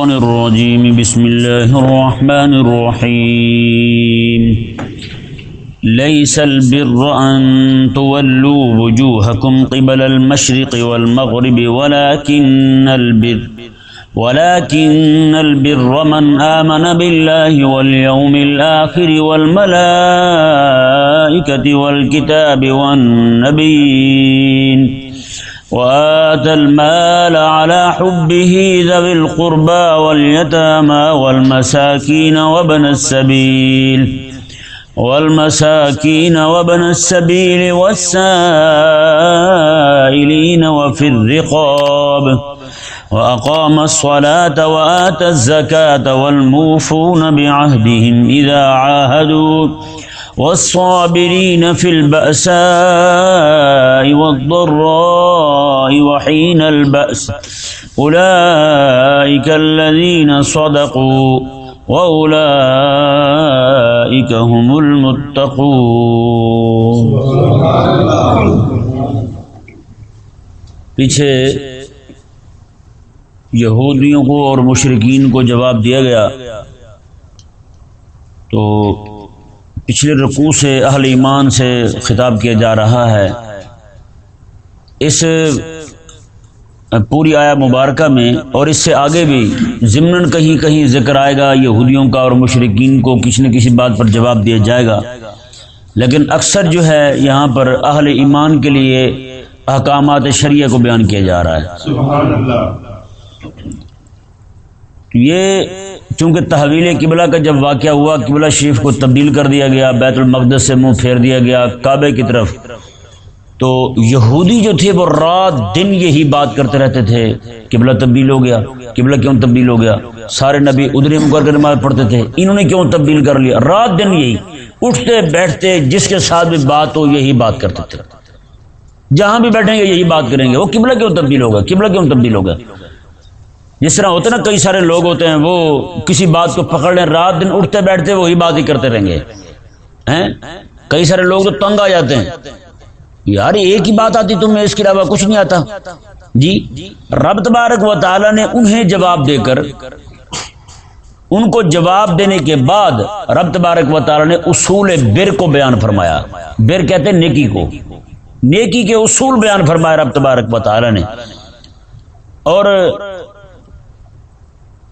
الرجيم. بسم الله الرحمن الرحيم. ليس البر أن تولوا وجوهكم قبل المشرق والمغرب، ولكن البر ولكن البر من آمن بالله واليوم الآخر والملائكة والكتاب والنبيين. وآتى المال على حبه ذوي القربى واليتامى والمساكين وابن السبيل والمساكين وابن السبيل والسائلين وفي الرقاب وأقام الصلاة وآتى الزكاة والموفون بعهدهم إذا عاهدوا والصابرين في البأساء والضراء وحين البأس. أولئك الذين صدقوا وأولئك هم المتقون. پیچھے یہودیوں کو اور مشرقین کو جواب دیا گیا تو پچھلے رقوع سے اہل ایمان سے خطاب کیا جا رہا ہے۔ اس پوری آیا مبارکہ میں اور اس سے آگے بھی ضمن کہیں کہیں ذکر آئے گا یہودیوں کا اور مشرقین کو کسی نہ کسی بات پر جواب دیا جائے گا۔ لیکن اکثر جو ہے یہاں پر اہل ایمان کے لیے احکامات شریعہ کو بیان کیا جا رہا ہے۔ سبحان اللہ یہ چونکہ تحویل قبلہ کا جب واقعہ ہوا قبلہ شریف کو تبدیل کر دیا گیا بیت المقدس سے منہ پھیر دیا گیا کعبے کی طرف۔ تو یہودی جو تھے وہ رات دن یہی بات کرتے رہتے تھے، قبلہ تبدیل ہو گیا، قبلہ کیوں تبدیل ہو گیا؟ سارے نبی ادھر مکر کے نماز پڑھتے تھے، انہوں نے کیوں تبدیل کر لیا؟ رات دن یہی، اٹھتے بیٹھتے جس کے ساتھ بھی بات ہو یہی بات کرتے تھے۔ جہاں بھی بیٹھیں گے یہی بات کریں گے، وہ قبلہ کیوں تبدیل ہوگا قبلہ کیوں تبدیل ہوگا جس طرح ہوتے نا، کئی سارے لوگ ہوتے ہیں، وہ کسی بات کو پکڑ لیں، رات دن اٹھتے بیٹھتے وہی بات ہی کرتے رہیں گے۔ ہیں؟ کئی سارے لوگ تو تنگ آ جاتے ہیں۔ یار، ایک ہی بات آتی تمہیں اس کے علاوہ کچھ نہیں آتا۔ جی رب تبارک و تعالی نے انہیں جواب دے کر، ان کو جواب دینے کے بعد رب تبارک و تعالی نے اصول بر کو بیان فرمایا۔ بر کہتے ہیں نیکی کو۔ نیکی کے اصول بیان فرمایا رب تبارک و تعالی نے۔ اور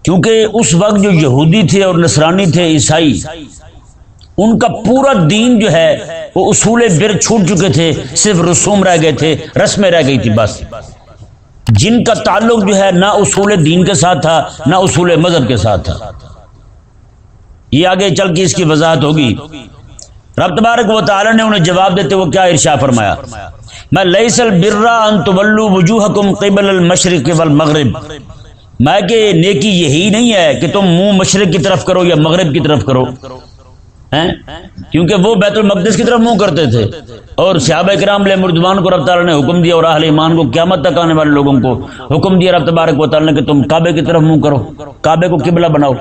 کیونکہ اس وقت جو یہودی تھے اور نصرانی تھے، عیسائی ان کا پورا دین جو ہے، وہ اصول بر چھوٹ چکے تھے، صرف رسوم رہ گئے تھے، رسمیں رہ گئی تھی، بس۔ جن کا تعلق جو ہے، نہ اصول دین کے ساتھ تھا، نہ اصول مذہب کے ساتھ تھا۔ یہ آگے چل کے اس کی وضاحت ہوگی۔ رب تبارک و تعالی نے انہیں جواب دیتے وہ کیا ارشا فرمایا؟ میں لیسل برا ان تولو وجوہکم قبل المشرق والمغرب میں کہ نیکی یہی نہیں ہے کہ تم منہ مشرق کی طرف کرو یا مغرب کی طرف کرو۔ کیونکہ وہ بیت المقدس کی طرف منہ کرتے تھے۔ اور صحابہ کرام علیہ مردمان کو رب تعالیٰ نے حکم دیا اور اہل ایمان کو قیامت تک آنے والے لوگوں کو حکم دیا رب تبارک و تعالیٰ نے کہ تم کعبے کی طرف منہ کرو، کعبے کو قبلہ بناؤ۔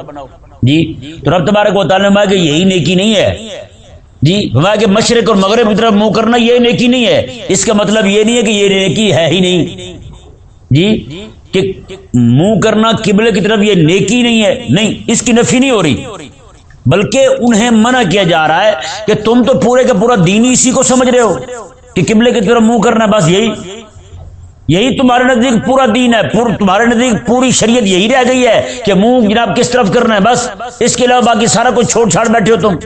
جی تو رب تبارک و تعالیٰ نے کہ یہی نیکی نہیں ہے۔ جی ہمارا کہ مشرق اور مغرب کی طرف منہ کرنا یہ نیکی نہیں ہے۔ اس کا مطلب یہ نہیں ہے کہ یہ نیکی ہے ہی نہیں۔ جی کہ منہ کرنا قبلے کی طرف یہ نیکی نہیں ہے۔ نہیں، اس کی نفی نہیں ہو رہی۔ بلکہ انہیں منع کیا جا رہا ہے کہ تم تو پورے کا پورا دین اسی کو سمجھ رہے ہو کہ قبلے کی طرف منہ کرنا ہے، بس یہی۔ یہی تمہارے نزدیک پورا دین ہے، پور تمہارے نزدیک پوری شریعت یہی رہ گئی ہے کہ منہ جناب کس طرف کرنا ہے، بس۔ اس کے علاوہ باقی سارا کچھ چھوڑ چھاڑ بیٹھے ہو تم۔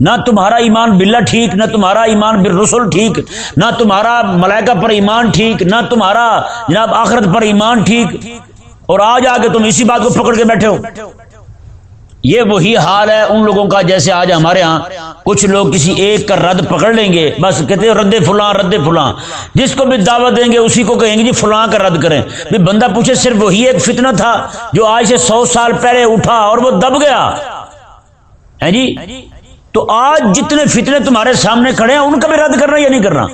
نہ تمہارا ایمان باللہ ٹھیک، نہ تمہارا ایمان بالرسل ٹھیک، نہ تمہارا ملائکہ پر ایمان ٹھیک، نہ تمہارا جناب آخرت پر ایمان ٹھیک۔ اور آج آ کے تم اسی بات کو پکڑ کے بیٹھے ہو۔ یہ وہی حال ہے ان لوگوں کا جیسے آج ہمارے ہاں کچھ لوگ کسی ایک کا رد پکڑ لیں گے، بس کہتے ہیں رد فلاں رد فلاں۔ جس کو بھی دعوت دیں گے اسی کو کہیں گے جی فلاں کا رد کریں۔ بھی بندہ پوچھے صرف وہی ایک فتنہ تھا جو آج سے سو سال پہلے اٹھا اور وہ دب گیا۔ ہے جی؟ تو آج جتنے فتنے تمہارے سامنے کھڑے ہیں، ان کا بھی رد کرنا یا نہیں کرنا؟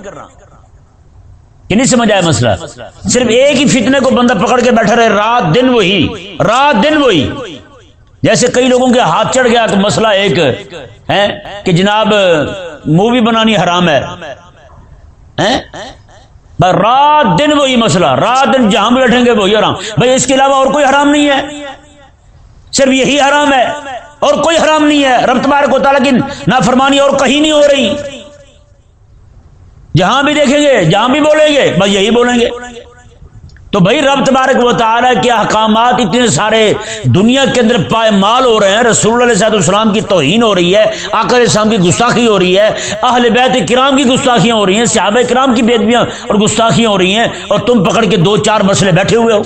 کہ نہیں سمجھ آیا مسئلہ؟ صرف ایک ہی فتنے کو بندہ پکڑ کے بیٹھا رہے، رات دن وہی، رات دن وہی۔ جیسے کئی لوگوں کے ہاتھ چڑھ گیا کہ مسئلہ ایک ہے کہ جناب مووی بنانی حرام ہے۔ رات دن وہی مسئلہ، رات دن جہاں بیٹھیں گے وہی حرام۔ بھائی، اس کے علاوہ اور کوئی حرام نہیں ہے۔ صرف یہی حرام ہے۔ اور کوئی حرام نہیں ہے۔ رب تبارک کو تعالیٰ کی نافرمانی اور کہیں نہیں ہو رہی۔ جہاں بھی دیکھیں گے، جہاں بھی بولیں گے، بس یہی بولیں گے۔ تو بھائی رب تبارک و تعالیٰ کے احکامات اتنے سارے دنیا کے اندر پائے مال ہو رہے ہیں، رسول اللہ صاحب السلام کی توہین ہو رہی ہے آکر اسلام کی گستاخی ہو رہی ہے، اہل بیت کرام کی گستاخیاں ہو رہی ہیں، صحابہ کرام کی بیدبیاں اور گستاخیاں ہو رہی ہیں اور تم پکڑ کے دو چار مسئلے بیٹھے ہوئے ہو۔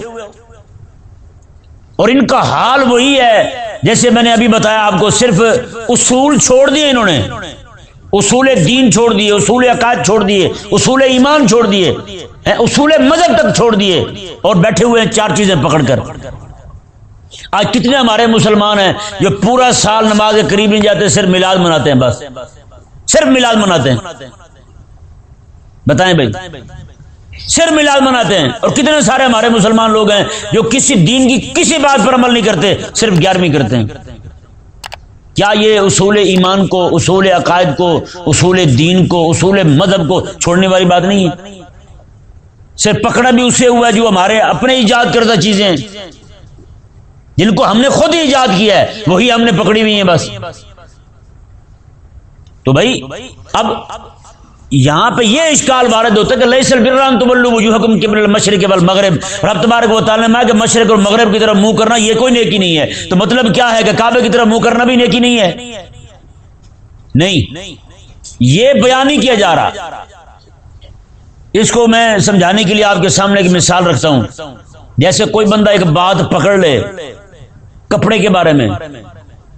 اور ان کا حال وہی ہے، جیسے میں نے ابھی بتایا آپ کو، صرف اصول چھوڑ دیے انہوں نے۔ اصول دین چھوڑ دیے، اصول عقائد چھوڑ دیے، اصول ایمان چھوڑ دیے اصول مذہب تک چھوڑ دیے اور بیٹھے ہوئے ہیں چار چیزیں پکڑ کر۔ آج کتنے ہمارے مسلمان ہیں جو پورا سال نماز کے قریب نہیں جاتے، صرف میلاد مناتے ہیں بس۔ صرف میلاد مناتے ہیں۔ بتائیں بھائی۔ صرف میلاد مناتے ہیں۔ اور کتنے سارے ہمارے مسلمان لوگ ہیں جو کسی دین کی کسی بات پر عمل نہیں کرتے، صرف گیارہویں کرتے ہیں۔ کیا یہ اصول ایمان کو، اصول عقائد کو، اصول دین کو، اصول مذہب کو چھوڑنے والی بات نہیں ہے؟ صرف پکڑا بھی اسے ہوا ہے جو ہمارے اپنے ایجاد کردہ چیزیں جن کو ہم نے خود ہی ایجاد کیا ہے، وہی ہم نے پکڑی ہوئی ہیں بس۔ تو بھائی، اب یہاں پہ یہ اشکال وارد ہوتا ہے کہ لیسل بران تبلو وجوہکم قبل المشرق والمغرب۔ رب تبارک و تعالی میں کہ مشرق اور مغرب کی طرف منہ کرنا یہ کوئی نیکی نہیں ہے۔ تو مطلب کیا ہے کہ کعبے کی طرف منہ کرنا بھی نیکی نہیں ہے؟ نہیں۔ یہ بیان نہیں کیا جا رہا۔ اس کو میں سمجھانے کے لیے آپ کے سامنے ایک مثال رکھتا ہوں۔ جیسے کوئی بندہ ایک بات پکڑ لے کپڑے کے بارے میں۔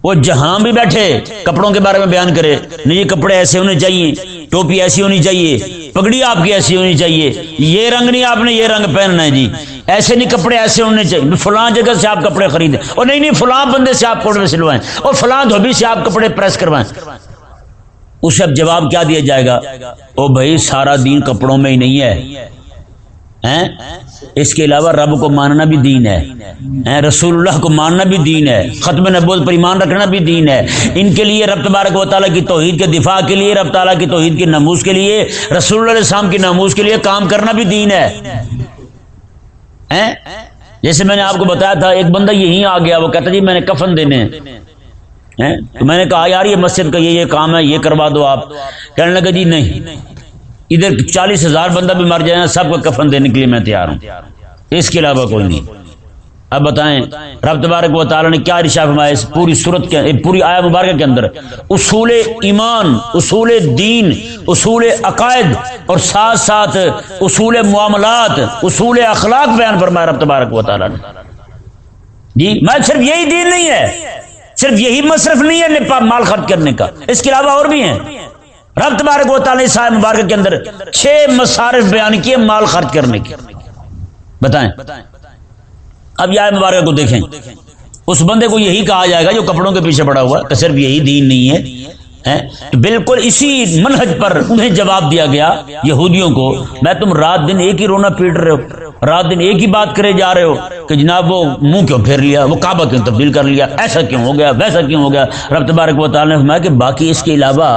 وہ جہاں بھی بیٹھے کپڑوں کے بارے میں بیان کرے۔ نہیں، یہ کپڑے ایسے ہونے چاہیے، ٹوپی ایسی ہونی چاہیے، پگڑی آپ کی ایسی ہونی چاہیے۔ یہ رنگ نہیں، آپ نے یہ رنگ پہننا ہے جی۔ ایسے نہیں کپڑے ایسے ہونے چاہیے۔ فلاں جگہ سے آپ کپڑے خریدیں۔ اور نہیں نہیں، فلاں بندے سے آپ کپڑے سلوائیں۔ اور فلاں دھوبی سے آپ کپڑے پریس کروائیں۔ اسے اب جواب کیا دیا جائے گا؟ او بھائی، سارا دین کپڑوں میں ہی نہیں ہے۔ اس کے علاوہ رب کو ماننا بھی دین ہے۔ رسول اللہ کو ماننا بھی دین ہے۔ ختم نبوت پر ایمان رکھنا بھی دین ہے۔ ان کے لیے رب تبارک و تعالیٰ کی توحید کے دفاع کے لیے، رب تعالیٰ کی توحید کی نموز کے لیے رسول اللہ علیہ السلام کی نموز کے لیے کام کرنا بھی دین ہے۔ جیسے میں نے آپ کو بتایا تھا، ایک بندہ یہیں آ گیا، وہ کہتا جی میں نے کفن دینے۔ تو میں نے کہا، یار، یہ مسجد کا یہ یہ کام ہے، یہ کروا دو آپ۔ کہنے لگا جی نہیں۔ ادھر چالیس ہزار بندہ بھی مر جائے سب کو کفن دینے کے لیے میں تیار ہوں۔ اس کے علاوہ کوئی نہیں۔ اب بتائیں، رب تبارک و تعالیٰ نے کیا رشا فرمایا اس پوری صورت کے پوری آیا مبارکہ کے اندر؟ اصول ایمان، اصول دین، اصول عقائد اور ساتھ ساتھ اصول معاملات، اصول اخلاق بیان فرمایا رب تبارک و تعالیٰ نے۔ جی میں صرف یہی دین نہیں ہے، صرف یہی مصرف نہیں ہے مال خرچ کرنے کا۔ اس کے علاوہ اور بھی ہیں۔ رب تبارک و تعالی صاحب مبارک کے اندر چھ مصارف بیان کیے، مال خرچ کرنے کے۔ بتائیں۔ اب یہ مبارک کو دیکھیں۔ اس بندے کو یہی کہا جائے گا جو کپڑوں کے پیچھے پڑا ہوا کہ صرف یہی دین نہیں ہے تو بالکل اسی منہج پر انہیں جواب دیا گیا، یہودیوں کو، میں تم رات دن ایک ہی رونا پیٹ رہے ہو۔ رات دن ایک ہی بات کرے جا رہے ہو کہ جناب وہ منہ کیوں پھیر لیا؟ وہ کعبہ کیوں تبدیل کر لیا؟ ایسا کیوں ہو گیا؟ ویسا کیوں ہو گیا؟ رب تبارک و تعالیٰ نے فرمایا کہ باقی اس کے علاوہ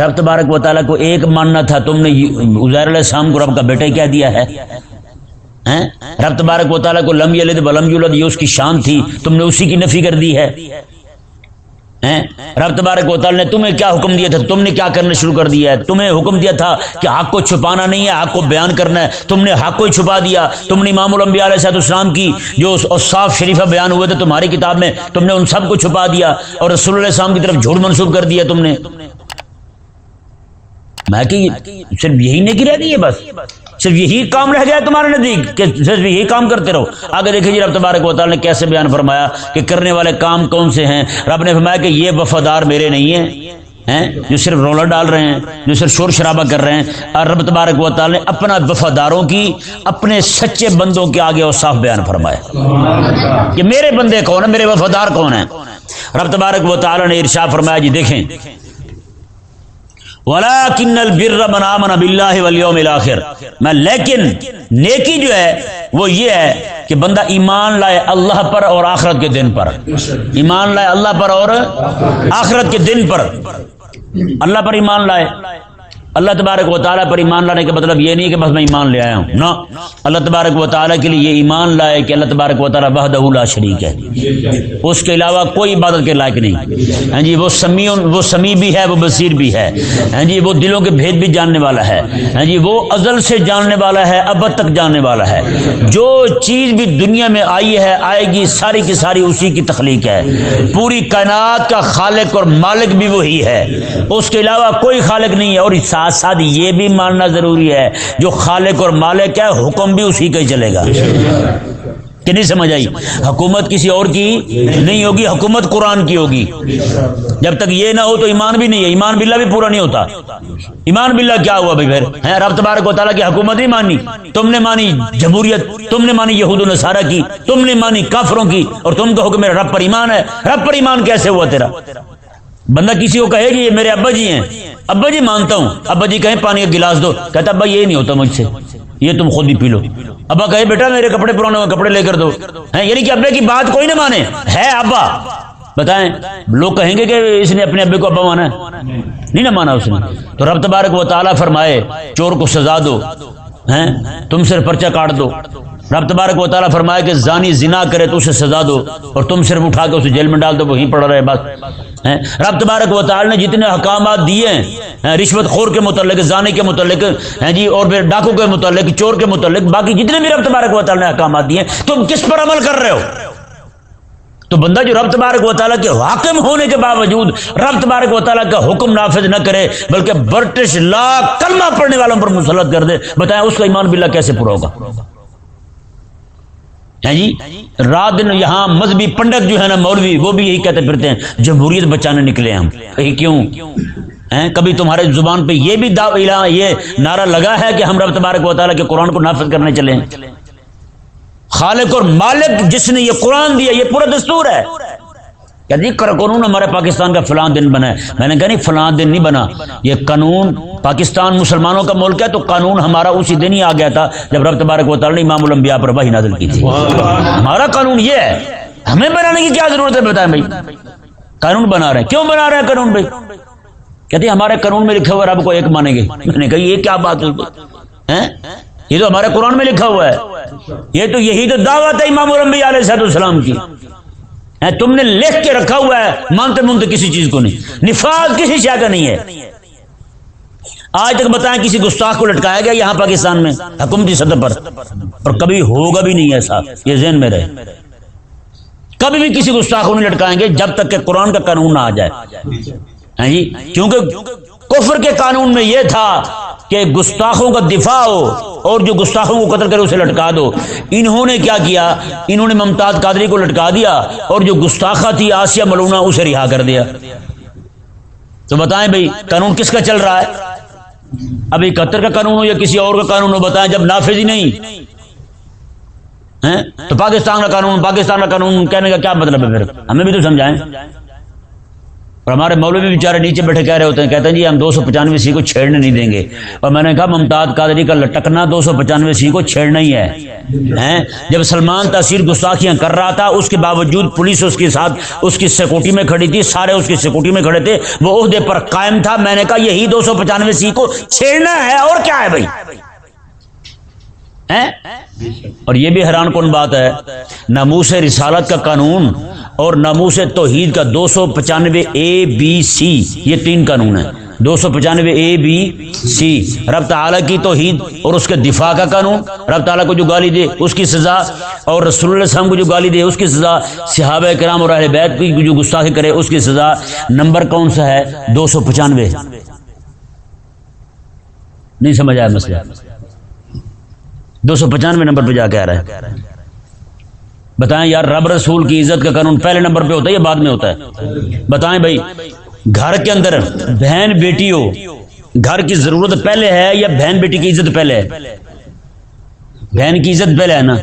رب تبارک و تعالیٰ کو ایک ماننا تھا، تم نے عزیر علیہ السلام کو رب کا بیٹا کیا دیا ہے؟ رب تبارک و تعالیٰ کو لم یلد بلم یولد، یہ اس کی شان تھی، تم نے اسی کی نفی کر دی ہے۔ رب تبارک و تعالی نے تمہیں کیا حکم دیا تھا؟ تم نے کیا کرنا شروع کر دیا ہے؟ تمہیں حکم دیا تھا کہ حق کو چھپانا نہیں ہے، حق کو بیان کرنا ہے۔ تم نے حق کو چھپا دیا۔ تم نے امام الانبیاء علیہ صاحب السلام کی جو صاف شریفہ بیان ہوئے تھے تمہاری کتاب میں، تم نے ان سب کو چھپا دیا اور رسول اللہ السلام کی طرف جھوٹ منسوخ کر دیا تم نے۔ میں کہ صرف یہی نہیں رہ گئی ہے بس؟ صرف یہی کام رہ گیا تمہارے نزدیک کہ صرف یہی کام کرتے رہو؟ آگے دیکھیں جی رب تبارک و تعالی نے کیسے بیان فرمایا کہ کرنے والے کام کون سے ہیں؟ رب نے فرمایا کہ یہ وفادار میرے نہیں ہیں جو صرف رولر ڈال رہے ہیں، جو صرف شور شرابہ کر رہے ہیں۔ اور رب تبارک و تعالی نے اپنا وفاداروں کی، اپنے سچے بندوں کے آگے اور صاف بیان فرمایا۔ کہ میرے بندے کون ہیں؟ میرے وفادار کون ہیں؟ رب تبارک و تعالی نے ارشا فرمایا جی دیکھیں ولاکن البر من آمن باللہ والیوم الاخر میں لیکن نیکی جو ہے، وہ یہ ہے کہ بندہ ایمان لائے اللہ پر اور آخرت کے دن پر۔ ایمان لائے اللہ پر اور آخرت کے دن پر۔ اللہ پر ایمان لائے۔ اللہ تبارک و تعالیٰ پر ایمان لانے کا مطلب یہ نہیں کہ بس میں ایمان لے آیا ہوں۔ نہ۔ اللہ تبارک و تعالیٰ کے لیے یہ ایمان لائے کہ اللہ تبارک و تعالیٰ وحدہ لا شریک ہے۔ اس کے علاوہ کوئی عبادت کے لائق نہیں۔ ہاں جی وہ سمیع وہ سمیع بھی ہے، وہ بصیر بھی ہے۔ ہاں جی وہ دلوں کے بھید بھی جاننے والا ہے۔ ہاں جی وہ ازل سے جاننے والا ہے، ابد تک جاننے والا ہے۔ جو چیز بھی دنیا میں آئی ہے، آئے گی، ساری کی ساری اسی کی تخلیق ہے۔ پوری کائنات کا خالق اور مالک بھی وہی ہے۔ اس کے علاوہ کوئی خالق نہیں ہے اور ساتھ ساتھ یہ بھی ماننا ضروری ہے، جو خالق اور مالک ہے، حکم بھی اسی کا ہی چلے گا۔ کہ نہیں سمجھ آئی؟ حکومت کسی اور کی نہیں ہوگی، حکومت قرآن کی ہوگی۔ جب تک یہ نہ ہو تو ایمان بھی نہیں ہے۔ ایمان باللہ بھی پورا نہیں ہوتا۔ ایمان باللہ کیا ہوا بھائی پھر؟ رب تبارک و تعالیٰ کی حکومت نہیں مانی؟ تم نے مانی جمہوریت، تم نے مانی یہود و نصارہ کی، تم نے مانی کافروں کی، اور تم کہو کہ میرا رب پر ایمان ہے۔ رب پر ایمان کیسے ہوا تیرا؟ بندہ کسی کو کہے گی یہ میرے ابا جی ہیں۔ ابا جی مانتا ہوں۔ ابا جی کہیں پانی کا گلاس دو۔ کہتا ابا، یہ نہیں ہوتا مجھ سے۔ یہ تم خود ہی پی لو۔ ابا کہے، بیٹا، میرے کپڑے پرانے کپڑے لے کر دو۔ یعنی کہ ابے کی بات کوئی نہ مانے۔ ہے، ابا۔ بتائیں، لوگ کہیں گے کہ اس نے اپنے ابے کو ابا مانا ہے؟ نہیں نہ مانا اس نے۔ تو رب تبارک و تعالیٰ فرمائے، چور کو سزا دو۔ ہیں، تم صرف پرچہ کاٹ دو۔ رب تبارک و تعالیٰ فرمائے کہ زانی زنا کرے تو اسے سزا دو۔ اور تم صرف اٹھا کے اسے جیل میں ڈال دو، وہیں پڑ رہے، بس۔ رب تبارک و تعالیٰ نے جتنے حکامات دیے ہیں رشوت خور کے متعلق، زانے کے متعلق، ہیں جی اور پھر ڈاکو کے متعلق، چور کے متعلق، باقی جتنے بھی رب تبارک و تعالیٰ نے حکامات دیے تم کس پر عمل کر رہے ہو؟ تو بندہ جو رب تبارک و تعالیٰ کے حاکم ہونے کے باوجود رب تبارک و تعالیٰ کا حکم نافذ نہ کرے، بلکہ برٹش لا کلمہ پڑھنے والوں پر مسلط کر دے، بتائیں اس کا ایمان باللہ کیسے پورا ہوگا؟ جی؟ رات دن یہاں مذہبی پنڈت جو ہے نا مولوی، وہ بھی یہی کہتے پھرتے ہیں، جمہوریت بچانے نکلے ہم۔ کیوں؟ کبھی تمہارے زبان پہ یہ بھی یہ نعرہ لگا ہے کہ ہم رب تبارک و تعالیٰ کے قرآن کو نافذ کرنے چلے خالق اور مالک، جس نے یہ قرآن دیا، یہ پورا دستور ہے۔ جی قانون ہمارے پاکستان کا فلاں دن بنا ہے میں نے کہا نہیں فلاں دن نہیں بنا۔ یہ قانون پاکستان مسلمانوں کا ملک ہے تو قانون ہمارا اسی دن ہی آ گیا تھا جب رب تبارک و تعالیٰ نے امام الانبیاء پر وحی نازل کی تھی۔ ہمارا قانون یہ ہے۔ ہمیں بنانے کی کیا ضرورت ہے بتائیں بھائی؟ قانون بنا رہے ہیں۔ کیوں بنا رہے ہیں قانون بھائی؟ کہتے ہیں ہمارے قانون میں لکھا ہوا رب کو ایک مانیں گے۔ میں نے کہا یہ کیا بات ہوئی؟ یہ تو ہمارے قرآن میں لکھا ہوا ہے۔ یہ تو یہی تو دعوت ہے امام الانبیاء علیہ السلام کی۔ تم نے لکھ کے رکھا ہوا ہے، مانتے مانتے کسی چیز کو نہیں۔ نفاذ کسی شے کا نہیں ہے۔ آج تک بتائیں کسی گستاخ کو لٹکایا گیا یہاں پاکستان میں حکومتی سطح پر۔ اور کبھی ہوگا بھی نہیں ایسا یہ ذہن میں رہے۔ کبھی بھی کسی گستاخ کو نہیں لٹکائیں گے جب تک کہ قرآن کا قانون نہ آ جائے۔ ہاں جی؟ کیونکہ کفر کے قانون میں یہ تھا کہ گستاخوں کا دفاع ہو اور جو گستاخوں کو قتل کرے اسے لٹکا دو۔ انہوں نے کیا کیا؟ انہوں نے ممتاز قادری کو لٹکا دیا اور جو گستاخہ تھی آسیہ ملونا اسے رہا کر دیا۔ تو بتائیں بھائی، قانون کس کا چل رہا ہے؟ ابھی قطر کا قانون ہو یا کسی اور کا قانون ہو؟ بتائیں جب نافذ ہی نہیں۔ تو پاکستان کا قانون، پاکستان کا قانون کہنے کا کیا مطلب ہے پھر؟ ہمیں بھی تو سمجھائیں۔ اور ہمارے مولوی بھی بیچارے نیچے بیٹھے کہہ رہے ہوتے ہیں، کہتے ہیں جی ہم دو سو پچانوے سی کو چھیڑنے نہیں دیں گے۔ اور میں نے کہا، ممتاز قادری کا لٹکنا دو سو پچانوے سی کو چھیڑنا ہی ہے۔ جب سلمان تاثیر گستاخیاں کر رہا تھا، اس کے باوجود پولیس اس کے ساتھ، اس کی سیکورٹی میں کھڑی تھی، سارے اس کی سیکورٹی میں کھڑے تھے۔ وہ عہدے پر قائم تھا۔ میں نے کہا، یہی دو سو پچانوے سی کو چھیڑنا ہے اور کیا ہے بھائی؟ اور یہ بھی حیران کن بات ہے، ناموس رسالت کا قانون اور ناموس توحید کا دو سو پچانوے اے بی سی، یہ تین قانون ہے دو سو پچانوے اے بی سی، رب تعالیٰ کی توحید اور اس کے دفاع کا قانون۔ رب تعالیٰ کو جو گالی دے، اس کی سزا۔ اور رسول اللہ وسلم کو جو گالی دے، اس کی سزا۔ صحابہ کرام اور اہل بیت کی جو گستاخی کرے، اس کی سزا۔ نمبر کون سا ہے؟ دو سو پچانوے۔ نہیں سمجھ آیا مسئلہ۔ دو سو پچانوے نمبر پہ جا کے آ رہا ہے۔ بتائیں یار، رب رسول کی عزت کا قانون پہلے نمبر پہ ہوتا ہے یا بعد میں ہوتا ہے؟ بتائیں بھائی، گھر کے اندر بہن بیٹی ہو گھر کی ضرورت پہلے ہے یا بہن بیٹی کی عزت پہلے ہے؟ بہن کی عزت پہلے ہے نا؟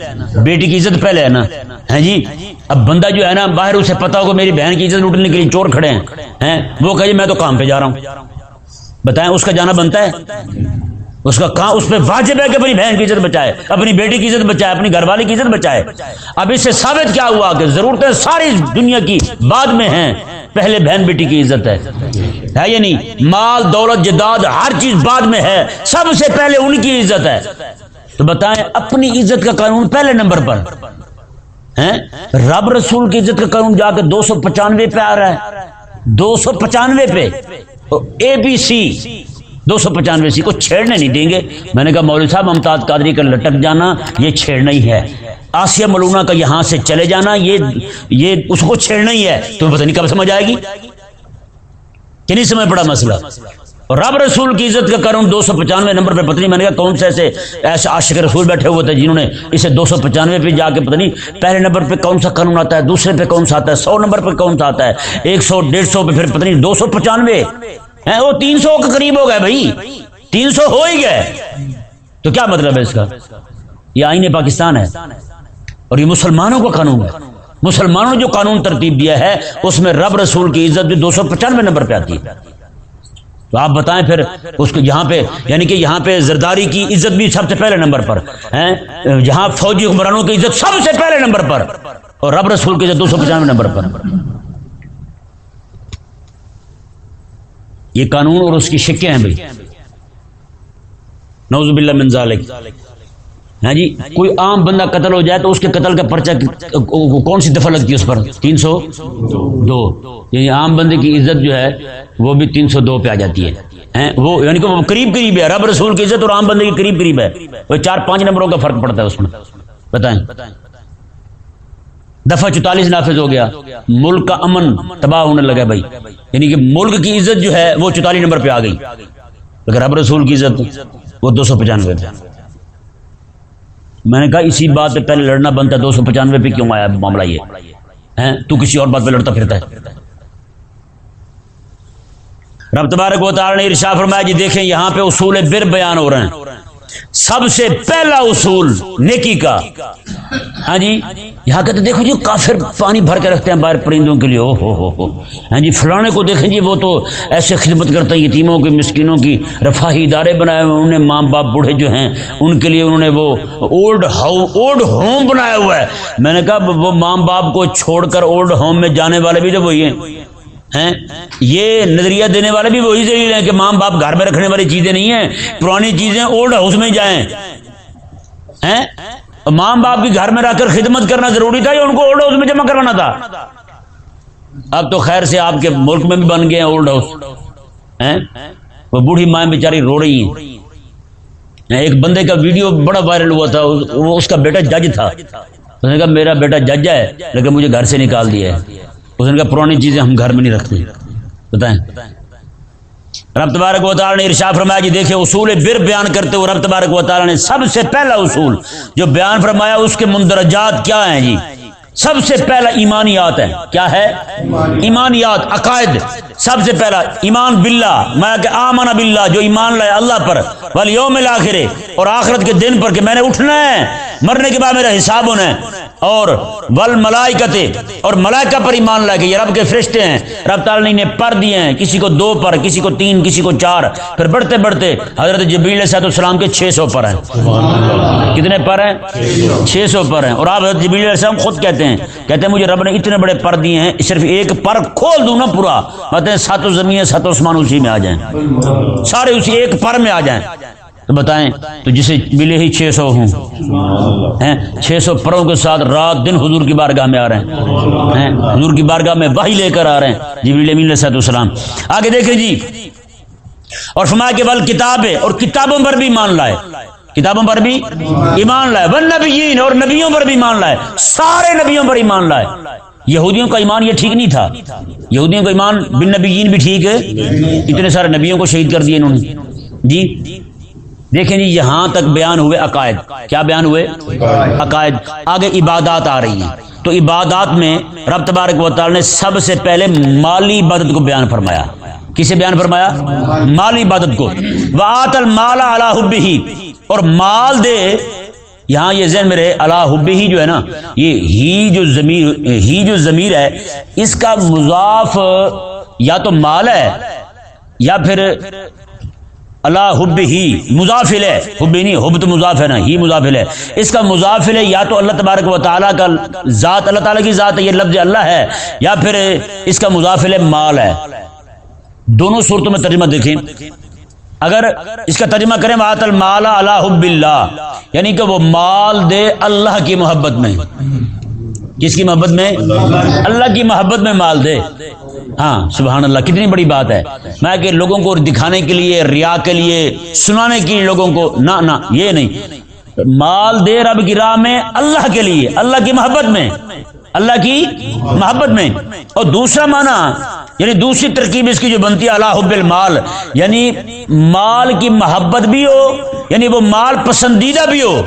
بیٹی کی عزت پہلے ہے نا؟ ہے جی؟ اب بندہ جو ہے نا، باہر اسے پتا ہو میری بہن کی عزت لوٹنے کے لیے چور کھڑے ہیں۔ وہ کہ میں تو کام پہ جا رہا ہوں۔ بتائیں، اس کا جانا بنتا ہے؟ اس کا کہاں اس پہ واجب ہے کہ اپنی بہن کی عزت بچائے، اپنی بیٹی کی عزت بچائے، اپنی گھر والی کی عزت بچائے۔ اب اس سے ثابت کیا ہوا کہ ضرورتیں ساری دنیا کی بعد میں ہیں۔ پہلے بہن بیٹی کی عزت ہے۔ ہے یا نہیں؟ مال، دولت، جداد، ہر چیز بعد میں ہے۔ سب سے پہلے ان کی عزت ہے۔ تو بتائیں اپنی عزت کا قانون پہلے نمبر پر۔ رب رسول کی عزت کا قانون جا کے دو سو پچانوے پہ آ رہا ہے۔ دو سو پچانوے پہ۔ اے بی سی دو سو پچانوے سی کو چھیڑنے نہیں دیں گے۔ میں نے کہا، مولوی صاحب، ممتاز قادری کا لٹک جانا، یہ چھیڑنا ہی ہے۔ آسیہ ملونا کا یہاں سے چلے جانا، یہ یہ اس کو چھیڑنا ہی ہے۔ تو پتہ نہیں کب سمجھ آئے گی؟ کہ نہیں سمجھ پڑا مسئلہ؟ رب رسول کی عزت کا کروں دو سو پچانوے نمبر پہ پتہ نہیں، میں نے کہا، کون سے ایسے ایسے عاشق رسول بیٹھے ہوئے تھے جنہوں نے اسے دو سو پچانوے پہ جا کے پتہ نہیں، پہلے نمبر پہ کون سا قانون آتا ہے، دوسرے پہ کون سا آتا ہے، سو نمبر پہ کون سا آتا ہے، ایک سو، ڈیڑھ سو پہ پھر پتہ نہیں، دو سو پچانوے۔ وہ تین سو کے قریب ہو گئے بھائی۔ تین سو ہو ہی گئے۔ تو کیا مطلب ہے اس کا؟ یہ آئین پاکستان ہے۔ اور یہ مسلمانوں کا قانون ہے۔ مسلمانوں نے جو قانون ترتیب دیا ہے، اس میں رب رسول کی عزت بھی دو سو پچانوے نمبر پہ آتی ہے۔ تو آپ بتائیں پھر، اس کو یہاں پہ یعنی کہ یہاں پہ زرداری کی عزت بھی سب سے پہلے نمبر پر جہاں فوجی حکمرانوں کی عزت سب سے پہلے نمبر پر، اور رب رسول کی عزت دو سو پچانوے نمبر پر۔ یہ قانون اور اس کی شکیں ہیں بھائی۔ نوز باللہ من ذالک۔ ہاں جی کوئی عام بندہ قتل ہو جائے تو اس کے قتل کا پرچہ کون سی دفعہ لگتی ہے اس پر؟ تین سو؟ دو۔ یعنی عام بندے کی عزت جو ہے، وہ بھی تین سو دو پہ آ جاتی ہے۔ وہ یعنی کہ قریب قریب ہے۔ رب رسول کی عزت اور عام بندے کی قریب قریب ہے۔ وہ چار پانچ نمبروں کا فرق پڑتا ہے اس میں۔ بتائیں۔ دفعہ چوتالیس نافذ ہو گیا۔ ملک کا امن تباہ ہونے لگا بھائی۔ یعنی کہ ملک کی عزت جو ہے وہ چوتالیس نمبر پہ آ گئی۔ لیکن رب رسول کی عزت وہ دو سو پچانوے پہ۔ میں نے کہا اسی بات پہ پہلے لڑنا بنتا ہے، دو سو پچانوے پہ کیوں آیا؟ معاملہ یہ تو کسی اور بات پہ لڑتا پھرتا ہے۔ رب تبارک و تعالی نے ارشاد فرمایا جی دیکھیں یہاں پہ اصول بر بیان ہو رہے ہیں۔ سب سے پہلا اصول نیکی کا۔ ہاں جی؟ یہاں کہتے دیکھو جی کافر پانی بھر کے رکھتے ہیں باہر پرندوں کے لیے او ہو ہو ہو۔ ہاں جی فلانے کو دیکھیں جی وہ تو ایسے خدمت کرتے ہیں، یتیموں کی، مسکینوں کی، رفاہی ادارے بنائے ہوئے انہوں نے ماں باپ بوڑھے جو ہیں، ان کے لیے انہوں نے وہ اولڈ اولڈ ہوم بنایا ہوا ہے۔ میں نے کہا، وہ ماں باپ کو چھوڑ کر اولڈ ہوم میں جانے والے بھی تو وہی ہیں۔ ہیں یہ نظریہ دینے والے بھی وہی ضرور ہیں کہ ماں باپ گھر میں رکھنے والی چیزیں نہیں ہیں، پرانی چیزیں اولڈ ہاؤس میں جائیں۔ ہاں، ماں باپ کی گھر میں رہ کر خدمت کرنا ضروری تھا یا ان کو اولڈ ہاؤس میں جمع کروانا تھا؟ اب تو خیر سے آپ کے ملک میں بھی بن گئے ہیں اولڈ ہاؤس وہ بوڑھی ماں بیچاری رو رہی ہیں، ایک بندے کا ویڈیو بڑا وائرل ہوا تھا، وہ اس کا بیٹا جج تھا۔ اس نے کہا، میرا بیٹا جج ہے، لیکن مجھے گھر سے نکال دیا ہے۔ اس نے کہا، پرانی چیزیں ہم گھر میں نہیں رکھتے۔ بتائیں؟ رب تبارک و تعالی نے ارشاد فرمایا جی دیکھیں اصول بر بیان کرتے ہوئے رب تبارک و تعالی نے سب سے پہلا اصول جو بیان فرمایا اس کے مندرجات کیا ہیں جی؟ سب سے پہلا ایمانیات ہے کیا ہے؟ ایمانیات، عقائد۔ سب سے پہلا ایمان باللہ۔ میں کہ آمن باللہ، جو ایمان لائے اللہ پر۔ والیوم الاخرے اور آخرت کے دن پر کہ میں نے اٹھنا ہے۔ مرنے کے بعد میرا حساب ہونا ہے۔ اور ول ملائکتے، اور ملائکہ پر ایمان لائے کہ یہ رب کے فرشتے ہیں۔ رب تعالی نے پر دیے ہیں، کسی کو دو پر، کسی کو تین، کسی کو چار۔ پھر بڑھتے بڑھتے حضرت جبریل صاحب السلام کے چھ سو پر ہیں۔ کتنے پر ہیں؟ چھ سو پر ہیں۔ اور آپ حضرت جبریل علیہ السلام خود کہتے ہیں کہتے ہیں مجھے رب نے اتنے بڑے پر دیے ہیں، صرف ایک پر کھول دوں نا پورا۔ کہتے ہیں سات زمین سات و عثمان اسی میں آ جائیں۔ سارے اسی ایک پر میں آ جائیں۔ تو بتائیں، تو جسے ملے ہی چھ سو ہوں۔ چھ سو پروں کے ساتھ رات دن حضور کی بارگاہ میں آ رہے ہیں۔ حضور کی بارگاہ میں واہی لے کر آ رہے ہیں۔ جی صاحب السلام۔ آگے دیکھیں جی۔ اور فرمایا کے بل کتابیں اور کتابوں پر بھی مان لائے۔ کتابوں پر بھی ایمان لائے۔ ون نبیین اور نبیوں پر بھی مان لائے۔ سارے نبیوں پر ایمان لائے۔ یہودیوں کا ایمان یہ ٹھیک نہیں تھا۔ یہودیوں کا ایمان بن نبیین بھی ٹھیک ہے۔ اتنے سارے نبیوں کو شہید کر دیے انہوں نے۔ جی دیکھیں جی یہاں تک بیان ہوئے عقائد۔ کیا بیان ہوئے؟ عقائد۔ آگے عبادات آ رہی ہیں۔ تو عبادات میں رب تبارک و تعالی نے سب سے پہلے مالی عبادت کو بیان فرمایا۔ کسے بیان فرمایا؟ مالی عبادت کو۔ وآت المال علی حبہ اور مال دے۔ یہاں یہ ذہن میں رہے اللہ ہی جو ہے نا، یہ ہی جو ضمیر ہی جو ضمیر ہے، اس کا مضاف یا تو مال ہے، یا پھر اللہ حب ہی مضافل ہے۔ حب نہیں، حب تو مضاف ہے نا، ہی مضافل ہے۔ اس کا مضافل ہے یا تو اللہ تبارک و تعالیٰ کا ذات، اللہ تعالیٰ کی ذات ہے، یہ لفظ اللہ ہے، یا پھر اس کا مضافل ہے مال ہے۔ دونوں صورتوں میں ترجمہ دیکھیں۔ اگر اس کا ترجمہ کریں بات المال اللہ حب اللہ یعنی کہ وہ مال دے اللہ کی محبت میں۔ کس کی محبت میں اللہ کی محبت میں مال دے۔ ہاں سبحان اللہ، کتنی بڑی بات ہے۔ میں کہ لوگوں کو دکھانے کے لیے، ریا کے لیے، سنانے کے لیے لوگوں کو، نہ نہ، یہ نہیں۔ مال دے رب کی راہ میں اللہ کے لیے، اللہ کی محبت میں، اللہ کی محبت میں۔ اور دوسرا معنی یعنی دوسری ترکیب اس کی جو بنتی ہے اللہ حب المال یعنی مال کی محبت بھی ہو یعنی وہ مال پسندیدہ بھی ہو۔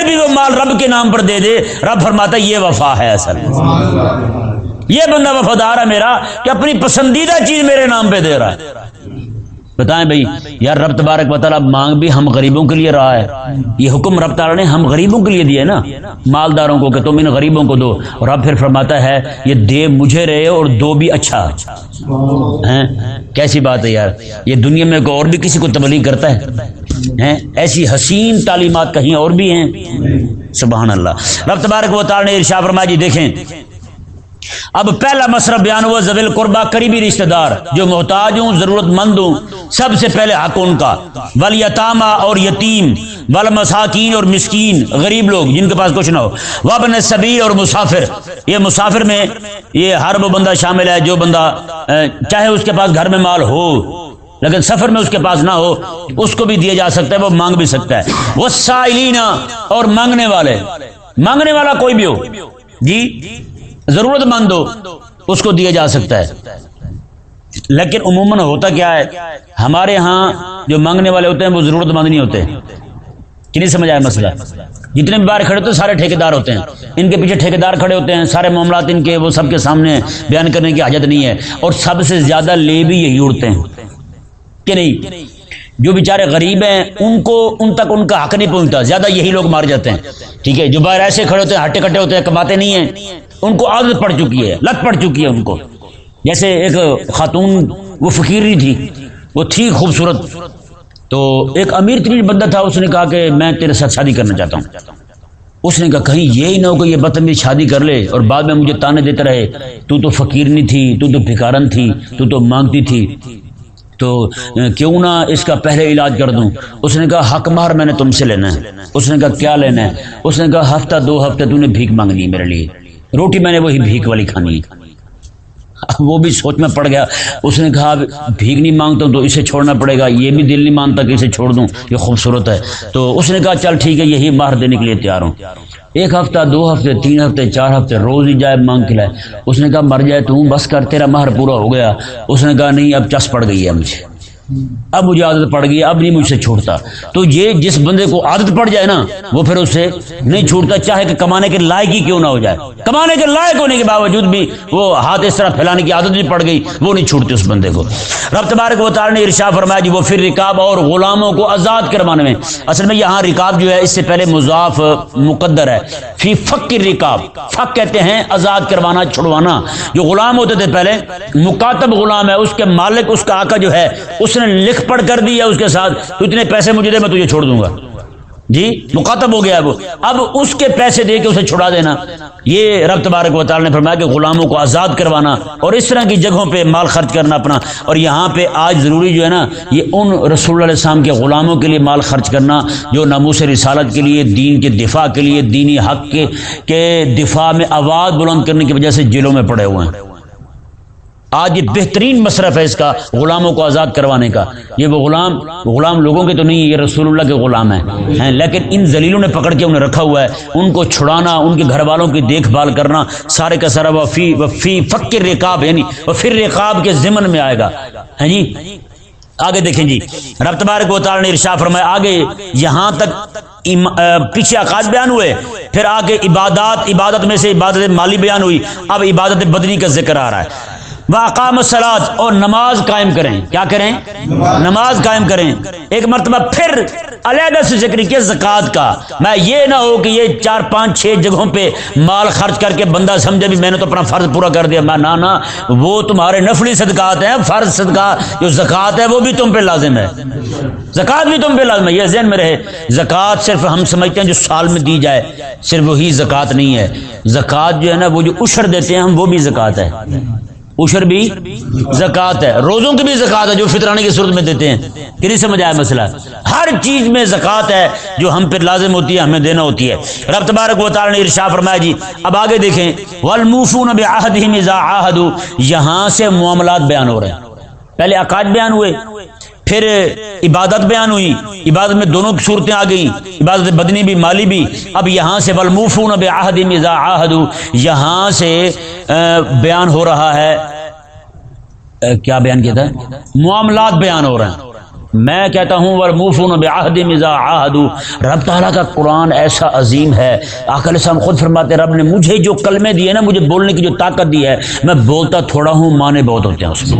پھر بھی وہ مال رب کے نام پر دے دے۔ رب فرماتا یہ وفا ہے اصل۔ یہ بندہ وفادار ہے میرا کہ اپنی پسندیدہ چیز میرے نام پہ دے رہا ہے۔ بتائیں بھائی، یار رب تبارک و تعالیٰ مانگ بھی ہم غریبوں کے لیے رہا ہے۔ یہ حکم رب تعالیٰ نے ہم غریبوں کے لیے دیا نا۔ مالداروں کو کہ تم ان غریبوں کو دو۔ اور رب پھر فرماتا ہے، یہ دے مجھے رہے اور دو بھی اچھا۔ کیسی بات ہے یار۔ یہ دنیا میں کوئی اور بھی کسی کو تبلیغ کرتا ہے؟ ہیں۔ ایسی حسین تعلیمات کہیں اور بھی ہیں؟ سبحان اللہ۔ رب تبارک و تعالیٰ نے ارشا فرمایا جی دیکھیں۔ اب پہلا مسئلہ بیان ہوا زویل قربا قریبی رشتہ دار، جو محتاج ہوں ضرورت مند ہوں، سب سے پہلے حق ان کا۔ ول یتامہ اور یتیم ول مساکین اور مسکین، غریب لوگ، جن کے پاس کچھ نہ ہو۔ وبن سبی اور مسافر۔ یہ مسافر میں یہ ہر وہ بندہ شامل ہے، جو بندہ چاہے اس کے پاس گھر میں مال ہو لیکن سفر میں اس کے پاس نہ ہو اس کو بھی دیا جا سکتا ہے وہ مانگ بھی سکتا ہے۔ وہ سائلینہ اور مانگنے والے۔ مانگنے والا کوئی بھی ہو۔ جی ضرورت مند ہو اس کو دیا جا سکتا ہے۔ لیکن عموماً ہوتا کیا ہے ہمارے ہاں جو مانگنے والے ہوتے ہیں وہ ضرورت مند نہیں ہوتے۔ کہ نہیں سمجھ آیا مسئلہ؟ جتنے بھی باہر کھڑے ہوتے ہیں سارے ٹھیکیدار ہوتے ہیں۔ ان کے پیچھے ٹھیکیدار کھڑے ہوتے ہیں سارے معاملات ان کے وہ سب کے سامنے بیان کرنے کی حاجت نہیں ہے۔ اور سب سے زیادہ لے بھی یہی اڑتے ہیں۔ کہ نہیں؟ جو بیچارے غریب ہیں، ان کو، ان تک ان کا حق نہیں پہنچتا۔ زیادہ یہی لوگ مار جاتے ہیں۔ ٹھیک ہے؟ جو باہر ایسے کھڑے ہوتے ہیں، ہٹے کٹے ہوتے ہیں، کماتے نہیں ہیں، ان کو عادت پڑ چکی ہے، لت پڑ چکی ہے ان کو۔ جیسے ایک خاتون، وہ فقیری تھی، وہ تھی خوبصورت۔ تو ایک امیر ترین بندہ تھا، اس نے کہا کہ میں تیرے ساتھ شادی کرنا چاہتا ہوں۔ اس نے کہا، کہیں یہی نہ ہو کہ یہ بدتمیز شادی کر لے اور بعد میں مجھے تانے دیتا رہے۔ تو تو فقیرنی تھی، تو تو بھکارن تھی، تو تو مانگتی تھی۔ تو کیوں نہ اس کا پہلے علاج کر دوں؟ اس نے کہا، حق مار میں نے تم سے لینا ہے۔ اس نے کہا، کیا لینا ہے؟ اس نے کہا، ہفتہ، دو ہفتے تو نے بھیک مانگنی میرے لیے۔ روٹی میں نے وہی بھیک والی کھانی۔ وہ بھی سوچ میں پڑ گیا۔ اس نے کہا بھیک نہیں مانگتا ہوں تو اسے چھوڑنا پڑے گا۔ یہ بھی دل نہیں مانتا کہ اسے چھوڑ دوں۔ یہ خوبصورت ہے۔ تو اس نے کہا، چل ٹھیک ہے، یہی ماہر دینے کے لیے تیار ہوں۔ ایک ہفتہ، دو ہفتے، تین ہفتے، چار ہفتے روز ہی جائے مانگ کے لائے۔ اس نے کہا، مر جائے تو بس کر، تیرا مہر پورا ہو گیا۔ اس نے کہا، نہیں، اب چس پڑ گئی ہے مجھے۔ اب مجھے عادت پڑ گئی، اب نہیں مجھ سے چھوڑتا تو یہ جس بندے کو عادت پڑ جائے نا، وہ پھر اس سے نہیں چھوڑتا چاہے کہ کمانے کے لائق ہی کیوں نہ ہو جائے۔ کمانے کے لائق ہونے کے باوجود بھی وہ ہاتھ اس طرح پھیلانے کی عادت بھی پڑ گئی، وہ نہیں چھوڑتے اس بندے کو۔ رب تبارک و تعالی نے ارشا فرمایا جی وہ پھر رکاب اور غلاموں کو آزاد کروانے میں۔ اصل میں یہاں رکاب جو ہے، اس سے پہلے مضاف مقدر ہے۔ فی فک رکاب فک کہتے ہیں آزاد کروانا، چھڑوانا۔ جو غلام ہوتے تھے پہلے، مکاتب غلام ہے، اس کے مالک، اس کا آقا جو ہے، اس نے لکھ پڑھ کر دیا اس کے ساتھ، تو اتنے پیسے مجھے دے، میں تجھے چھوڑ دوں گا۔ جی مخاطب ہو گیا وہ اب اس کے پیسے دے کے اسے چھڑا دینا۔ یہ رب تبارک و تعالی نے فرمایا کہ غلاموں کو آزاد کروانا اور اس طرح کی جگہوں پہ مال خرچ کرنا اپنا۔ اور یہاں پہ آج ضروری جو ہے نا، یہ ان رسول اللہ علیہ السلام کے غلاموں کے لیے مال خرچ کرنا، جو ناموس رسالت کے لیے، دین کے دفاع کے لیے، دینی حق کے کے دفاع میں آواز بلند کرنے کی وجہ سے جیلوں میں پڑے ہوئے ہیں۔ آج یہ بہترین مصرف ہے اس کا غلاموں کو آزاد کروانے کا۔ یہ وہ غلام غلام لوگوں کے تو نہیں، یہ رسول اللہ کے غلام ہیں۔ لیکن ان زلیلوں نے پکڑ کے انہیں رکھا ہوا ہے۔ ان کو چھڑانا، ان کے گھر والوں کی دیکھ بھال کرنا، سارے کا سارا وفی وفی فکر رکاب یعنی پھر رکاب کے ضمن میں آئے گا۔ ہے جی؟ آگے دیکھیں جی۔ رب تبارک و تعالی نے ارشا فرمایا، آگے یہاں تک پیچھے آکاش بیان ہوئے۔ پھر آگے عبادات، عبادت میں سے عبادت مالی بیان ہوئی۔ اب عبادت بدنی کا ذکر آ رہا ہے۔ وہ اقام سلاد اور نماز قائم کریں۔ کیا کریں؟ نماز قائم کریں۔ ایک مرتبہ پھر علیحدہ سے ذکر کیا زکوٰۃ کا۔ میں یہ نہ ہو کہ یہ چار پانچ چھ جگہوں پہ مال خرچ کر کے بندہ سمجھے بھی میں نے تو اپنا فرض پورا کر دیا۔ میں نانا وہ تمہارے نفلی صدقات ہیں، فرض صدقات جو زکوٰۃ ہے، وہ بھی تم پہ لازم ہے۔ زکوٰۃ بھی تم پہ لازم ہے۔ یہ ذہن میں رہے۔ زکوٰۃ صرف ہم سمجھتے ہیں جو سال میں دی جائے۔ صرف وہی زکوٰۃ نہیں ہے۔ زکوٰۃ جو ہے نا، وہ جو اشر دیتے ہیں، ہم وہ بھی زکوٰۃ ہے۔ اشر بھی زکوٰۃ ہے۔ روزوں کی بھی زکوٰۃ ہے جو فطرانے کی صورت میں دیتے ہیں۔ کہ نہیں سمجھ آیا مسئلہ؟ ہر چیز میں زکوٰۃ ہے جو ہم پہ لازم ہوتی ہے، ہمیں دینا ہوتی ہے۔ رب تبارک و تعالی نے ارشا فرمایا جی اب آگے دیکھیں۔ والموفون بعہدہم اذا عاہدوا۔ یہاں سے معاملات بیان ہو رہے ہیں۔ پہلے عقائد بیان ہوئے، پھر عبادت بیان ہوئی۔ عبادت میں دونوں کی صورتیں آ گئیں۔ عبادت بدنی بھی، مالی بھی۔ اب یہاں سے بلموفون بعہد اذا عاہدوا۔ یہاں سے بیان ہو رہا ہے۔ کیا بیان کیا تھا؟ معاملات بیان ہو رہے ہیں۔ میں کہتا ہوں ورموفون بعہد مزا عہد رب تعالیٰ کا قرآن ایسا عظیم ہے۔ آقا علیہ السلام خود فرماتے رب نے مجھے جو کلمے دیے نا مجھے بولنے کی جو طاقت دی ہے میں بولتا تھوڑا ہوں معنی بہت ہوتے ہیں اس میں۔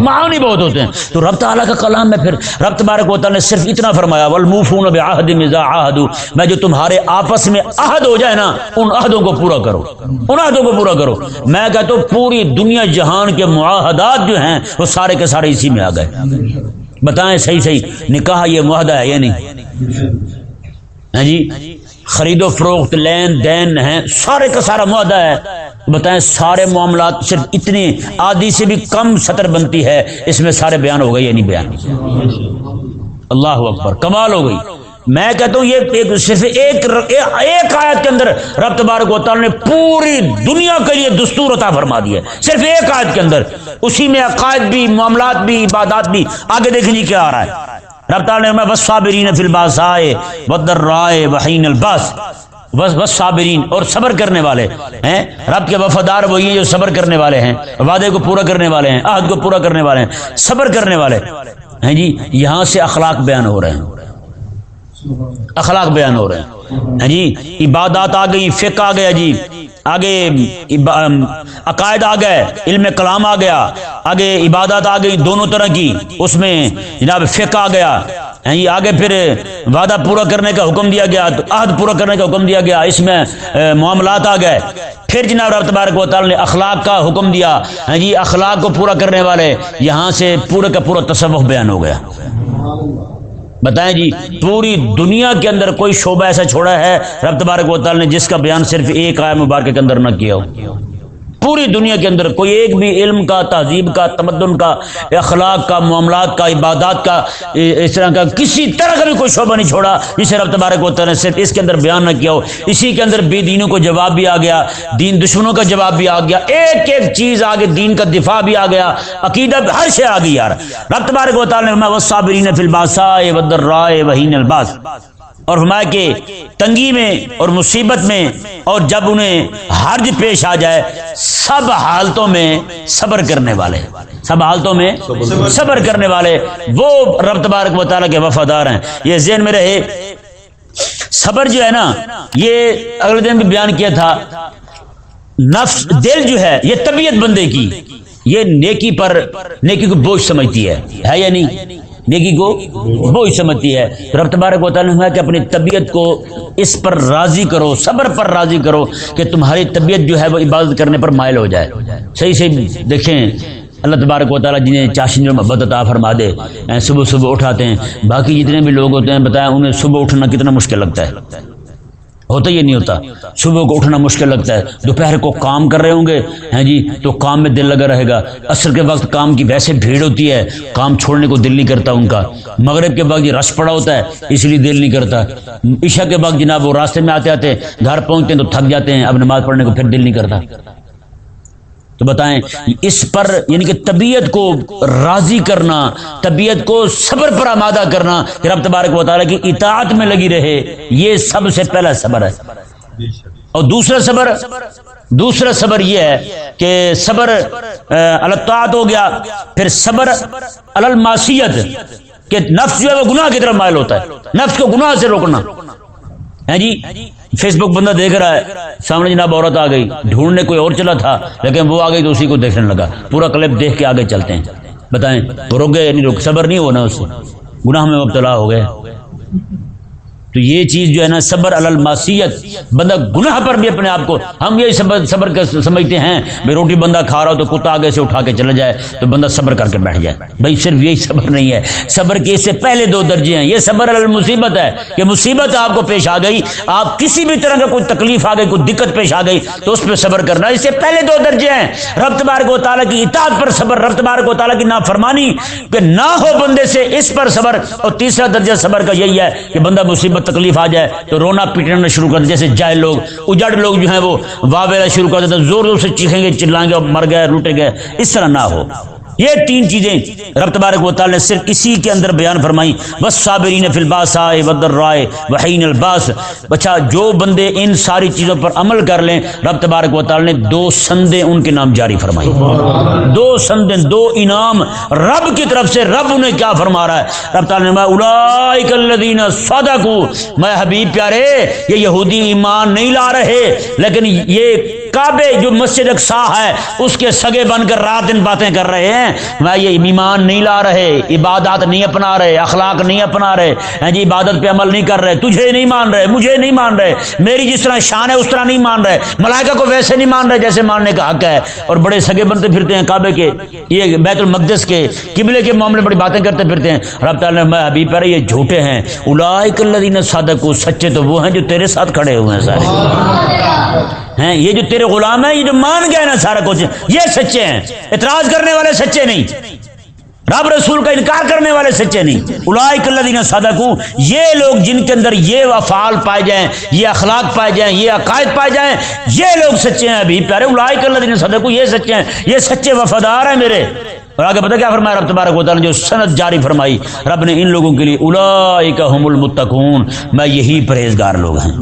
معنی بہت ہوتے ہیں۔ تو رب تعالیٰ کا کلام میں پھر رب تبارک و تعالیٰ نے صرف اتنا فرمایا والموفون بعہد مزا عہد میں جو تمہارے آپس میں عہد ہو جائے نا ان عہدوں کو پورا کرو۔ ان عہدوں کو پورا کرو۔ میں کہتا ہوں پوری دنیا جہان کے معاہدات جو ہیں وہ سارے کے سارے اسی میں آ گئے۔ بتائیں صحیح صحیح، نکاح یہ معاہدہ ہے یا نہیں؟ ہاں جی؟ خرید و فروخت، لین دین ہے سارے کا سارا معاہدہ ہے۔ بتائیں سارے معاملات صرف اتنے آدھی سے بھی کم سطر بنتی ہے، اس میں سارے بیان ہو گئے یا نہیں بیان؟ اللہ اکبر، کمال ہو گئی۔ میں کہتا ہوں یہ صرف ایک ایک آیت کے اندر رب تبارک و تعالی نے پوری دنیا کے لیے دستور عطا فرما دیا صرف ایک آیت کے اندر۔ اسی میں عقائد بھی، معاملات بھی، عبادات بھی آگے دیکھیں کیا آ رہا ہے۔ رب تعالی نے بس صابرین فی الباس آئے بدر رائے وحین الباس۔ بس بس صابرین اور صبر کرنے والے ہیں۔ رب کے وفادار وہی ہیں جو صبر کرنے والے ہیں۔ وعدے کو پورا کرنے والے ہیں، عہد کو پورا کرنے والے ہیں۔ صبر کرنے والے ہیں۔ ہاں جی یہاں سے اخلاق بیان ہو رہے ہیں۔ اخلاق بیان ہو رہے ہیں۔ ہاں جی عبادات آ گئی فقہ آ گیا جی۔ آگے عقائد آ گئے، علم کلام آ گیا۔ آگے عبادات آ گئی دونوں طرح کی۔ اس میں جناب فقہ آ گیا۔ ہاں جی آگے پھر وعدہ پورا کرنے کا حکم دیا گیا، عہد پورا کرنے کا حکم دیا گیا۔ اس میں معاملات آ گئے۔ پھر جناب رب تبارک و تعالی نے اخلاق کا حکم دیا۔ ہاں جی اخلاق کو پورا کرنے والے یہاں سے پورے کا پورا تصوف بیان ہو گیا۔ بتائیں جی پوری دنیا کے اندر کوئی شعبہ ایسا چھوڑا ہے؟ رب تبارک و تعالی نے جس کا بیان صرف ایک آئے مبارک کے اندر نہ کیا ہو۔ پوری دنیا کے اندر کوئی ایک بھی علم کا، تہذیب کا، تمدن کا، اخلاق کا، معاملات کا، عبادات کا، اس طرح کا کسی طرح کا بھی کوئی شعبہ نہیں چھوڑا۔ جسے رب تبارک و تعالی نے صرف اس کے اندر بیان نہ کیا ہو۔ اسی کے اندر بے دینوں کو جواب بھی آ گیا، دین دشمنوں کا جواب بھی آ گیا۔ ایک ایک چیز آگے دین کا دفاع بھی آ گیا۔ عقیدہ ہر شے آ گئی یار۔ رب تبارک و تعالی نے وصابرین فی الباساء والضراء وحین الباس۔ اور ہمارے کے تنگی میں اور مصیبت میں اور جب انہیں حرج پیش آ جائے، سب حالتوں میں صبر کرنے والے سب حالتوں میں صبر کرنے والے۔ وہ رب تبارک و تعالیٰ کے وفادار ہیں۔ یہ ذہن میں رہے، صبر جو ہے نا، یہ اگلے دن بھی بیان کیا تھا۔ نفس، دل جو ہے، یہ طبیعت بندے کی، یہ نیکی پر، نیکی کو بوجھ سمجھتی ہے۔ ہے یا نہیں؟ نیکی کو بوجھ سمجھتی ہے۔ رب تبارک و تعالیٰ نے کہ اپنی طبیعت کو اس پر راضی کرو، صبر پر راضی کرو کہ تمہاری طبیعت جو ہے وہ عبادت کرنے پر مائل ہو جائے۔ صحیح صحیح دیکھیں۔ اللہ تبارک و تعالیٰ جنہیں چاشن جو محبت عطا فرما دے یعنی صبح صبح اٹھاتے ہیں۔ باقی جتنے بھی لوگ ہوتے ہیں بتائیں انہیں صبح اٹھنا کتنا مشکل لگتا ہے۔ ہوتا یہ نہیں ہوتا۔ صبح کو اٹھنا مشکل لگتا ہے۔ دوپہر کو کام کر رہے ہوں گے۔ ہیں جی تو کام میں دل لگا رہے گا۔ اصل کے وقت کام کی ویسے بھیڑ ہوتی ہے۔ کام چھوڑنے کو دل نہیں کرتا ان کا۔ مغرب کے وقت یہ رش پڑا ہوتا ہے، اس لیے دل نہیں کرتا۔ عشاء کے وقت جناب وہ راستے میں آتے آتے گھر پہنچتے ہیں تو تھک جاتے ہیں، اب نماز پڑھنے کو پھر دل نہیں کرتا۔ تو بتائیں اس پر یعنی کہ طبیعت کو راضی کرنا، طبیعت کو صبر پر آمادہ کرنا کہ رب تبارک و تعالیٰ کی اطاعت میں لگی رہے، یہ سب سے پہلا صبر ہے۔ اور دوسرا صبر دوسرا صبر یہ ہے کہ صبر الطاعت ہو گیا، پھر صبر الماسیت کہ نفس جو ہے وہ گناہ کی طرف مائل ہوتا ہے، نفس کو گناہ سے روکنا۔ ہے جی؟ فیس بک بندہ دیکھ رہا ہے، سامنے جناب عورت آ گئی۔ ڈھونڈنے کوئی اور چلا تھا، لیکن وہ آ گئی تو اسی کو دیکھنے لگا۔ پورا کلپ دیکھ کے آگے چلتے ہیں۔ بتائیں وہ رک گئے نہیں رک صبر نہیں ہونا اس سے۔ گناہ میں مبتلا ہو گئے۔ تو یہ چیز جو ہے نا صبر الماسیت بندہ گناہ پر بھی اپنے آپ کو ہم یہی صبر صبر سمجھتے ہیں، بھائی روٹی بندہ کھا رہا ہو تو کتا آگے سے اٹھا کے چلا جائے تو بندہ صبر کر کے بیٹھ جائے۔ بھائی صرف یہی صبر نہیں ہے۔ صبر کے اس سے پہلے دو درجے ہیں۔ یہ صبر المصیبت ہے کہ مصیبت آپ کو پیش آ گئی، آپ کسی بھی طرح کا کوئی تکلیف آ گئی، کوئی دقت پیش آ گئی، تو اس پہ صبر کرنا۔ اس سے پہلے دو درجے ہیں۔ رب تبارک و تعالیٰ کی اطاعت پر صبر، رب تبارک و تعالیٰ کی نافرمانی کہ نہ ہو بندے سے اس پر صبر۔ اور تیسرا درجہ صبر کا یہی ہے کہ بندہ مصیبت تکلیف آ جائے تو رونا پیٹنا شروع کر دے۔ جیسے جائے لوگ اجڑ لوگ جو ہیں وہ واویلا شروع کر دیتے زور زور سے چیخیں گے، چلائیں گے اور مر گئے، لوٹے گئے۔ اس طرح نہ ہو۔ یہ تین چیزیں رب تبارک و تعالی نے صرف اسی کے اندر بیان فرمائی. بس صابرین فی الباس آئے ودر رائے وحین الباس. بچا جو بندے ان ساری چیزوں پر عمل کر لیں، رب تبارک و تعالی نے دو سندیں ان کے نام جاری فرمائی. دو سندیں، دو انعام رب کی طرف سے رب انہیں کیا فرما رہا ہے؟ رب تعالی نے اولئک الذین صدقوا. میں حبیب پیارے، یہ یہودی ایمان نہیں لا رہے، لیکن یہ کعبے جو مسجد اقصا ہے، اس کے سگے بن کر رات دن باتیں کر رہے ہیں۔ میں یہ ایمان نہیں لا رہے، عبادات نہیں اپنا رہے، اخلاق نہیں اپنا رہے۔ ہیں جی عبادت پہ عمل نہیں کر رہے، تجھے نہیں مان رہے، مجھے نہیں مان رہے۔ میری جس طرح شان ہے، اس طرح نہیں مان رہے۔ ملائکہ کو ویسے نہیں مان رہے جیسے ماننے کا حق ہے۔ اور بڑے سگے بنتے پھرتے ہیں کعبے کے، یہ بیت المقدس کے قبلے کے معاملے بڑی باتیں کرتے پھرتے ہیں۔ رب تعالیٰ میں ابھی پر یہ جھوٹے ہیں۔ اولائک الذین صادقوا سچے تو وہ ہیں جو تیرے ساتھ کھڑے ہوئے ہیں سارے۔ ہیں؟ یہ جو تیرے غلام ہیں، یہ جو مان گئے نا سارا کچھ، یہ سچے ہیں۔ اعتراض کرنے والے سچے نہیں۔ رب رسول کا انکار کرنے والے سچے نہیں۔ اولائک الذین صدقوا یہ لوگ جن کے اندر یہ افعال پائے جائیں، یہ اخلاق پائے جائیں، یہ عقائد پائے جائیں، یہ لوگ سچے ہیں۔ ابھی پیارے، اولائک الذین صدقوا یہ سچے ہیں۔ یہ سچے وفادار ہیں میرے۔ اور آگے پتہ کیا فرمایا؟ رب تبارک و نے جو سند جاری فرمائی، رب نے ان لوگوں کے لیے اولئک هم المتقون، میں یہی پرہیزگار لوگ ہیں۔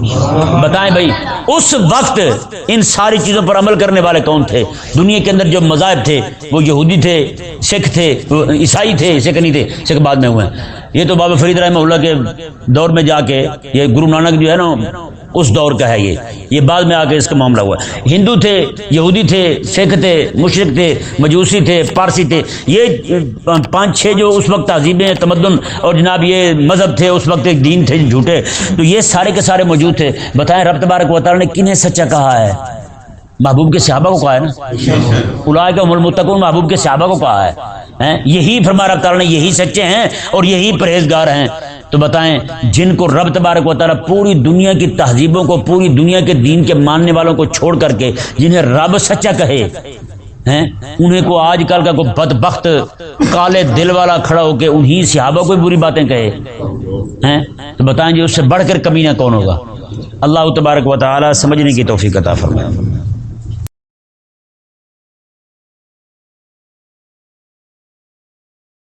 بتائیں بھائی، اس وقت ان ساری چیزوں پر عمل کرنے والے کون تھے؟ دنیا کے اندر جو مذاہب تھے، وہ یہودی تھے، سکھ تھے، وہ عیسائی تھے، سکھ نہیں تھے، سکھ بعد میں ہوئے۔ ہیں یہ تو بابا فرید رحمہ اللہ کے دور میں جا کے، یہ گرو نانک جو ہے نا اس دور کا ہے یہ۔ یہ بعد میں آ کے اس کا معاملہ ہوا۔ ہندو تھے، یہودی تھے، سکھ تھے، مشرق تھے، مجوسی تھے پارسی تھے۔ یہ پانچ چھ جو اس وقت تہذیبیں تمدن اور جناب یہ مذہب تھے، اس وقت ایک دین تھے جھوٹے۔ تو یہ سارے کے سارے موجود تھے۔ بتائیں رب تبارک و تعالی نے کنہیں سچا کہا ہے؟ محبوب کے صحابہ کو کہا ہے نا؟ الائے کا ملمتکن محبوب کے صحابہ کو کہا ہے۔ یہی فرما رب تعالی نے یہی سچے ہیں اور یہی پرہیزگار ہیں۔ تو بتائیں جن کو رب تبارک و تعالیٰ پوری دنیا کی تہذیبوں کو، پوری دنیا کے دین کے ماننے والوں کو چھوڑ کر کے جنہیں رب سچا کہے، ہیں؟ انہیں کو آج کل کا کوئی بدبخت، کالے دل والا کھڑا ہو کے انہی صحابہ کوئی بری باتیں کہے، ہیں؟ تو بتائیں جی اس سے بڑھ کر کمینہ کون ہوگا؟ اللہ تبارک و تعالیٰ سمجھنے کی توفیق عطا فرمائے۔